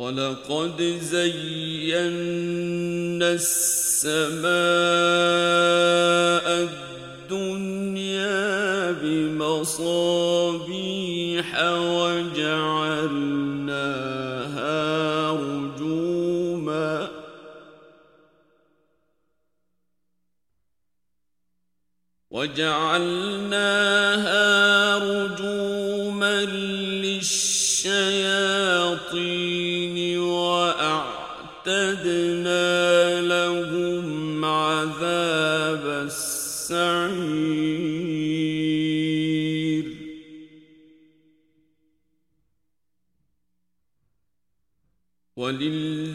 وَلَقَدْ زَيَّنَّا السَّمَاءَ الدُّنْيَا بِمَصَابِيحَ وَجَعَلْنَاهَا رُجُومًا وَجَعَلْنَاهَا رُجُومًا لِلشَّيَاطِينِ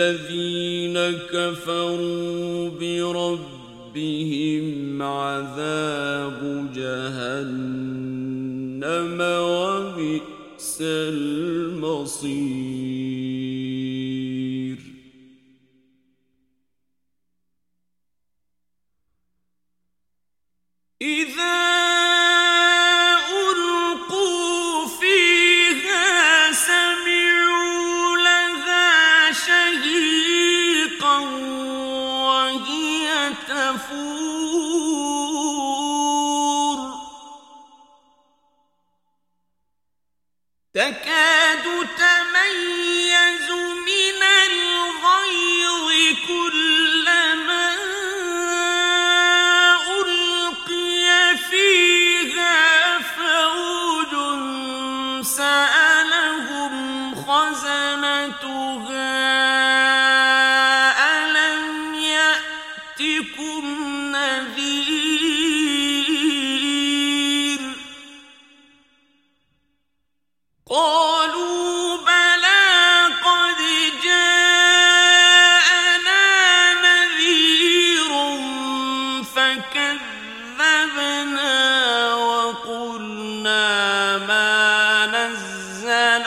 الذين كفروا بربهم عذاب جهنم وبئس المصير. كفور تكاد تميز من الغيظ كلما ألقي فيها فوج سألهم خزنتها إذا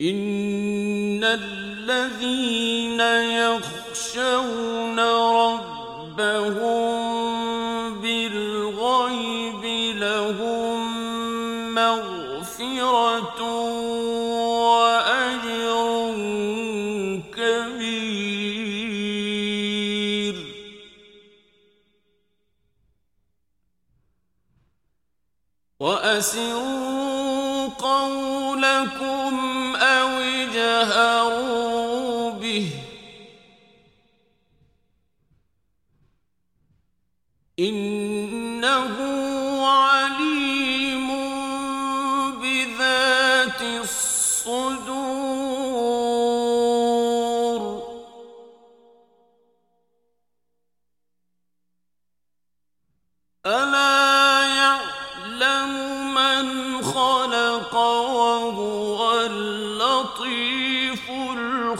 ان الذين يخشون ربهم بالغيب لهم مغفرة وأجر كبير وأسروا قولكم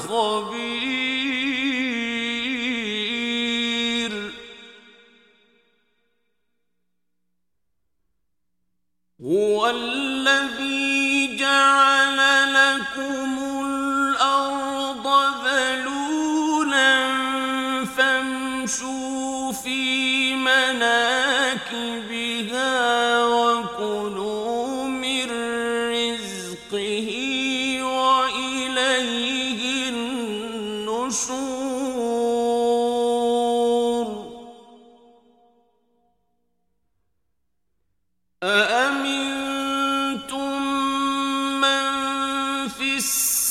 الخبير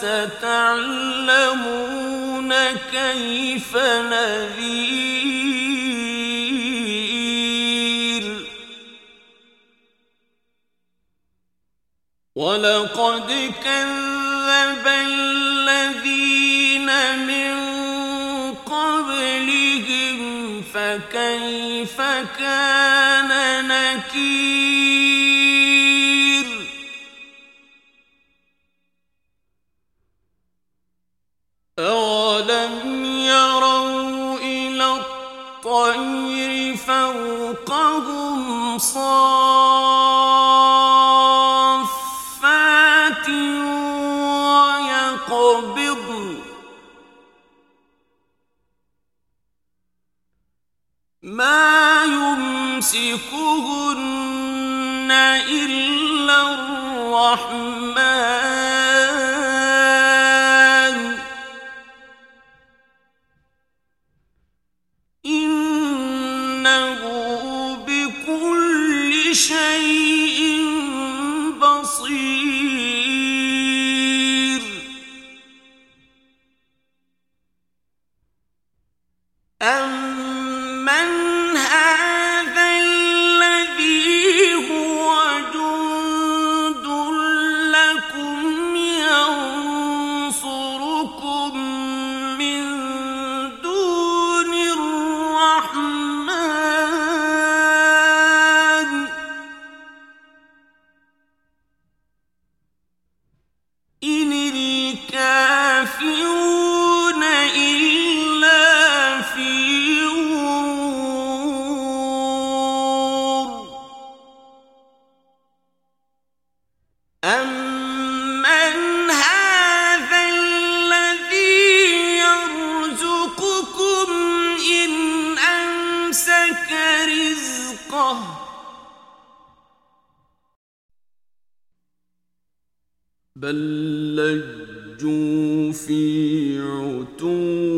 ستعلمون كيف نذير. ولقد كذب الذين من قبلهم فكيف كان نكير؟ مصفات ويقبض. ما يمسكهن إلا الرحمن. بل لجوا في عتو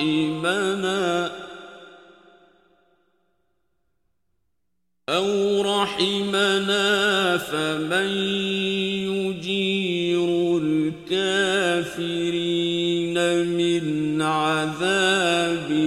رحمنا أو رحمنا فمن يجير الكافرين من عذاب